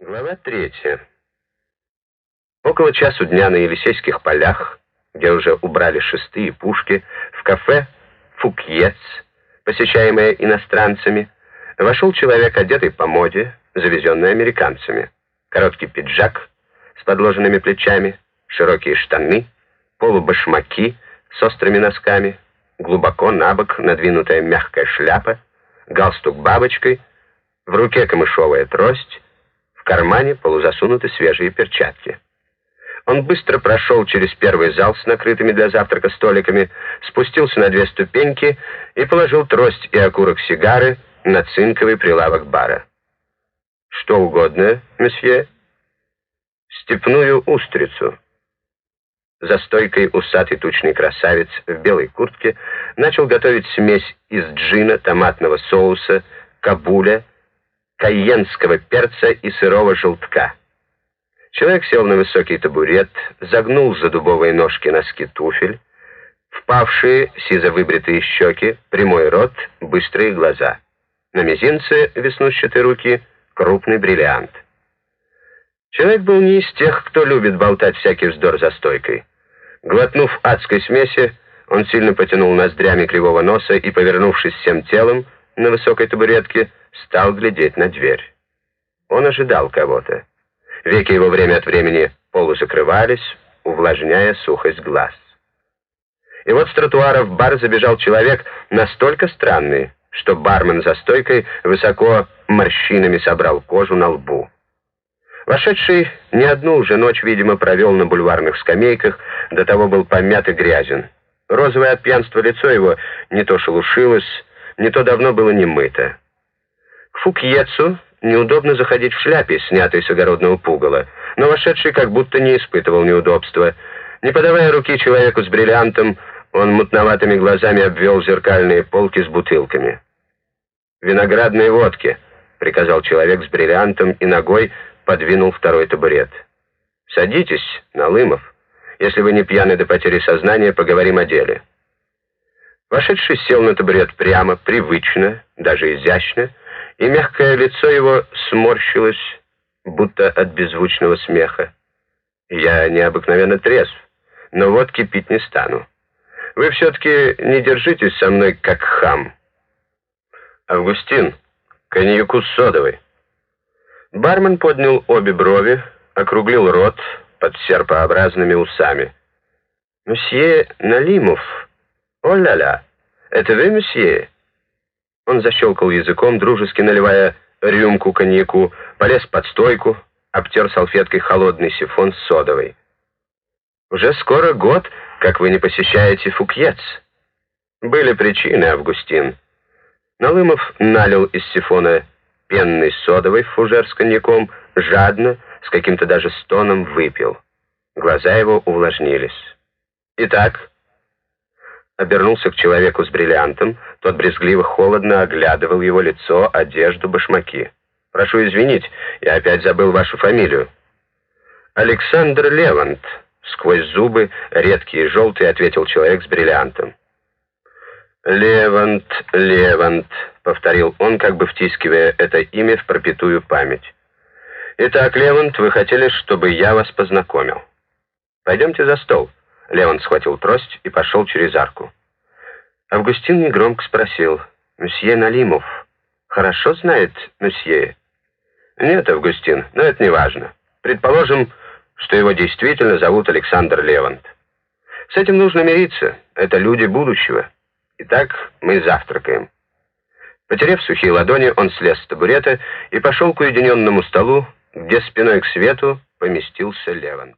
Глава третья. Около часу дня на Елисейских полях, где уже убрали шесты и пушки, в кафе «Фукьец», посещаемое иностранцами, вошел человек, одетый по моде, завезенный американцами. Короткий пиджак с подложенными плечами, широкие штаны, полубашмаки с острыми носками, глубоко на бок надвинутая мягкая шляпа, галстук бабочкой, в руке камышовая трость, кармане полузасунуты свежие перчатки. Он быстро прошел через первый зал с накрытыми для завтрака столиками, спустился на две ступеньки и положил трость и окурок сигары на цинковый прилавок бара. «Что угодно, месье?» «Степную устрицу». За стойкой усатый тучный красавец в белой куртке начал готовить смесь из джина, томатного соуса, кабуля, кайенского перца и сырого желтка. Человек сел на высокий табурет, загнул за дубовые ножки носки туфель, впавшие сизо-выбритые щеки, прямой рот, быстрые глаза. На мизинце веснущатой руки крупный бриллиант. Человек был не из тех, кто любит болтать всякий вздор за стойкой. Глотнув адской смеси, он сильно потянул ноздрями кривого носа и, повернувшись всем телом на высокой табуретке, стал глядеть на дверь. Он ожидал кого-то. Веки его время от времени полузакрывались, увлажняя сухость глаз. И вот с тротуара в бар забежал человек настолько странный, что бармен за стойкой высоко морщинами собрал кожу на лбу. Вошедший не одну уже ночь, видимо, провел на бульварных скамейках, до того был помят и грязен. Розовое от пьянства лицо его не то шелушилось, не то давно было не мыто. К Фукьецу неудобно заходить в шляпе, снятой с огородного пугала, но вошедший как будто не испытывал неудобства. Не подавая руки человеку с бриллиантом, он мутноватыми глазами обвел зеркальные полки с бутылками. «Виноградные водки», — приказал человек с бриллиантом и ногой подвинул второй табурет. «Садитесь, Налымов. Если вы не пьяны до потери сознания, поговорим о деле». Вошедший сел на табурет прямо, привычно, даже изящно, и мягкое лицо его сморщилось, будто от беззвучного смеха. «Я необыкновенно трезв, но водки пить не стану. Вы все-таки не держитесь со мной, как хам». «Августин, коньяку содовой». Бармен поднял обе брови, округлил рот под серпообразными усами. «Мсье Налимов, о-ля-ля, это вы, мсье?» Он защелкал языком, дружески наливая рюмку коньяку, полез под стойку, обтер салфеткой холодный сифон с содовой. «Уже скоро год, как вы не посещаете Фукьец». «Были причины, Августин». Налымов налил из сифона пенный содовой в фужер с коньяком, жадно, с каким-то даже стоном выпил. Глаза его увлажнились. «Итак, обернулся к человеку с бриллиантом, тот брезгливо холодно оглядывал его лицо, одежду, башмаки. «Прошу извинить, я опять забыл вашу фамилию». «Александр Левант», — сквозь зубы, редкие и желтые, ответил человек с бриллиантом. «Левант, Левант», — повторил он, как бы втискивая это имя в пропитую память. «Итак, Левант, вы хотели, чтобы я вас познакомил. Пойдемте за стол». Леон схватил трость и пошел через арку. Августин негромко спросил, «Месье Налимов хорошо знает месье?» «Нет, Августин, но это не важно. Предположим, что его действительно зовут Александр Левант. С этим нужно мириться. Это люди будущего. Итак, мы завтракаем». Потерев сухие ладони, он слез с табурета и пошел к уединенному столу, где спиной к свету поместился Левант.